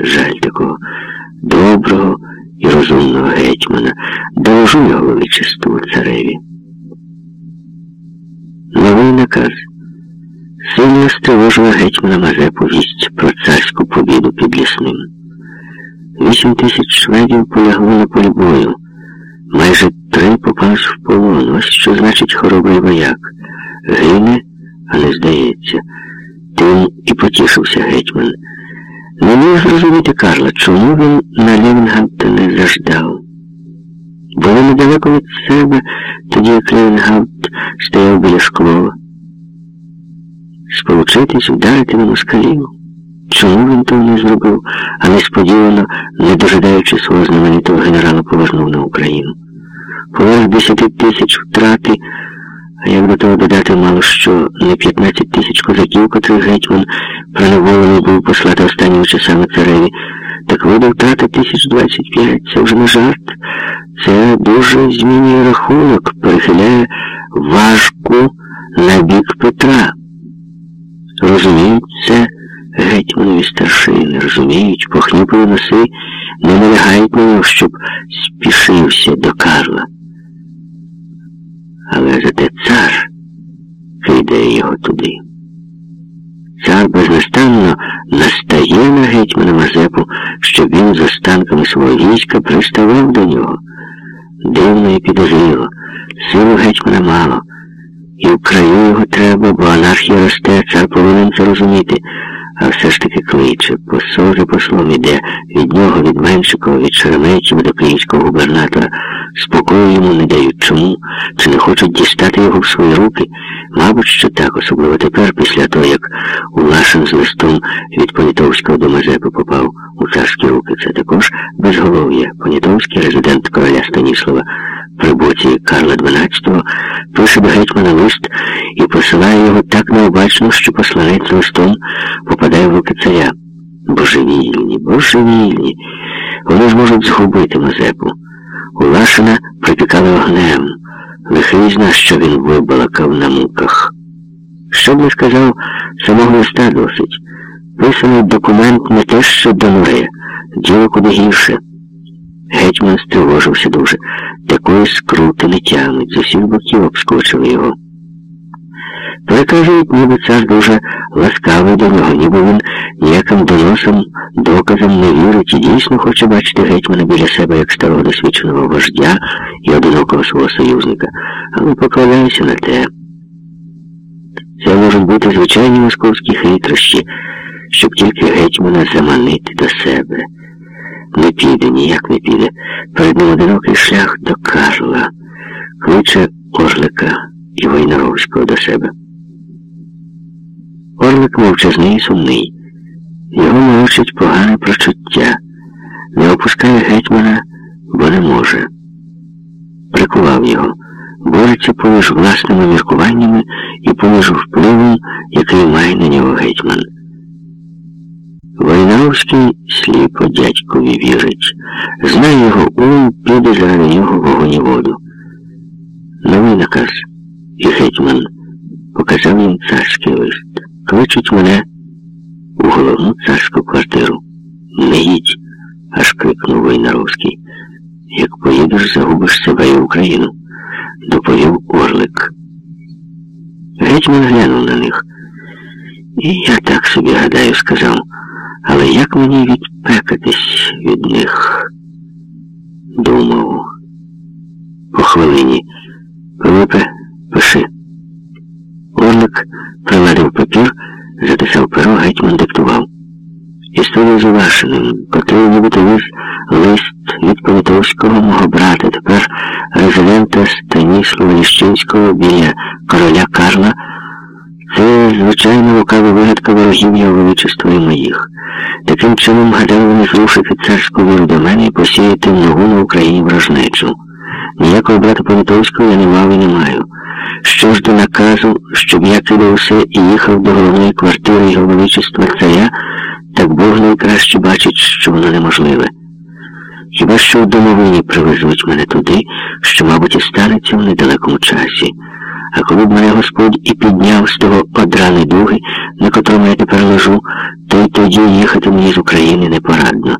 жаль такого доброго і розумного гетьмана. Доложу його величеству цареві. Новий наказ. Сильно стривожила гетьмана Мазепу вість про царську побіду під лісним. Вісім тисяч шведів полягло на полі бою. Майже три попали в полон. Ось що значить хоробрий вояк. Гине, а не здається. Тим і потішився гетьман. Не міг зрозуміти Карла, чому він на Лівенгампта не заждав. Було недалеко від себе, тоді як Лівенгампт стояв біля шклова. Сполучитись, вдарити на москалів. Чому він того не зробив, а несподівано, не дожидаючи свого знаменитого генерала, повернув на Україну? Поверх десяти тисяч втрати, а як до того додати мало що не 15 тисяч козаків, котрих гетьман проневолений був послати останніми часами цареві, так вийде втрата тисяч двадцять п'ять. Це вже не жарт. Це дуже змінює рахунок, перехиляє важку на бік Петра. Розуміють це гетьманові старшини, розуміють, похнюпили носи, не налягають на нього, щоб спішився до Карла. Але зате цар кидає його туди. Цар безнастанно настає на гетьмана Мазепу, щоб він з останками свого війська приставав до нього. Дивно і підозріло, силу гетьмана мало. І в краю його треба, бо анархія росте, цар повинен це розуміти, а все ж таки кличе, посол за послом іде від нього, від Меншикова, від Шереметєва до київського губернатора. Спокою йому не дають. Чому? Чи не хочуть дістати його в свої руки? Мабуть, що так, особливо тепер, після того, як Улашин з листом від Понятовського до Мазепи попав у царські руки. Це також безголов'я. Понятовський, резидент короля Станіслава, при боці Карла XII, пише до гетьмана лист і посилає його так необачно, що посланець листом попадає в руки царя. Божевільні, божевільні. Вони ж можуть згубити Мазепу. Улашина припікали огнем. Лихий що він вибалакав на муках. Що б не сказав, самого листа досить. Писаний документ не те, що донує, діло куди гірше. Гетьман стривожився дуже. Такої скрути не тягнуть, з усіх боків обскочили його. Переказують, ніби цар дуже ласкавий до нього, ніби він ніяким доносом, доказом не вірить і дійсно хоче бачити гетьмана біля себе як старого досвідченого вождя і одинокого свого союзника, але покладаюся на те. Це можуть бути звичайні московські хитрощі, щоб тільки гетьмана заманити до себе. Не піде, ніяк не піде. Перед ним одинокий шлях до Карла, кличе Орлика і Войнаровського до себе. Орлик мовчазний і сумний. Його мовчить погане прочуття, не опускає гетьмана, бо не може. Прикував його, бореться поміж власними міркуваннями і поміж впливом, який має на нього гетьман. Войнаровський сліпо дядькові вірить, знає його ум, піде заради нього вогонь і воду. Новий наказ, і гетьман показав їм царський лист. Кличуть мене у головну царську квартиру. Не їдь, аж крикнув Войнаровський. Як поїдеш, загубиш себе і Україну, доповів Орлик. Гетьман глянув на них. І я так собі гадаю, сказав. Але як мені відпекатись від них? Думав. По хвилині. Пилипе, пиши. Орлик приладив папір, затисав перо, гетьман диктував. Історія з Улашиним, котрий нібито віз лист від Політовського мого брата, тепер резидента Станіслава Ліщинського біля короля Карла. Звичайно лукава вигадка ворогів його величества і моїх. Таким чином гадали вони зрушити царську віру до мене і посіяти нову на Україні вражнечу. Ніякого брата Політовського я не мав і не маю. Що ж до наказу, щоб я кидав усе і їхав до головної квартири його величества царя, так Бог найкраще бачить, що воно неможливе. Хіба що в домовині привезуть мене туди, що, мабуть, і станеться в недалекому часі. А коли б мене Господь і підняв з того подрани дуги, на котрому я тепер лежу, то й тоді їхати мені з України непорадно.